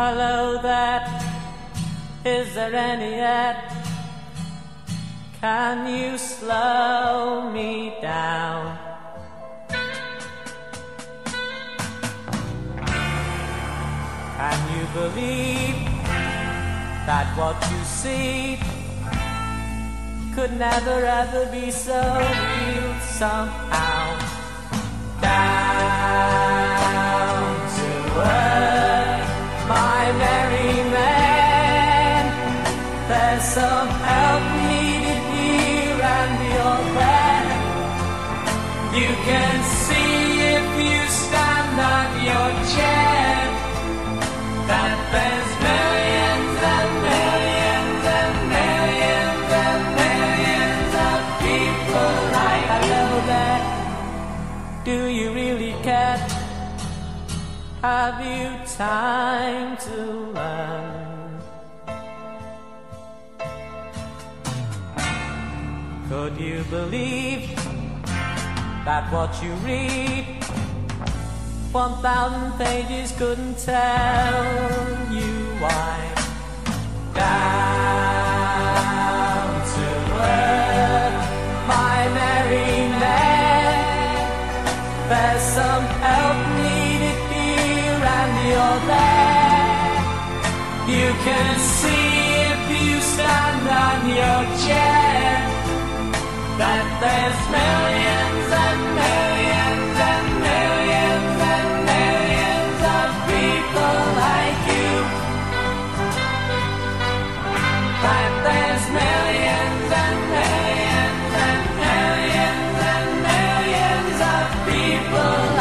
Hello there, is there any yet? Can you slow me down? Can you believe that what you see could never ever be so real somehow? Some help needed here and you're there. You can see if you stand on your chair that there's millions and millions and millions and millions of people like hello there. Do you really care? Have you time to learn? Could you believe that what you read one thousand pages couldn't tell you why. Down to earth, my merry man. There's some help needed here, and you're there. You can see if you stand on your chair people.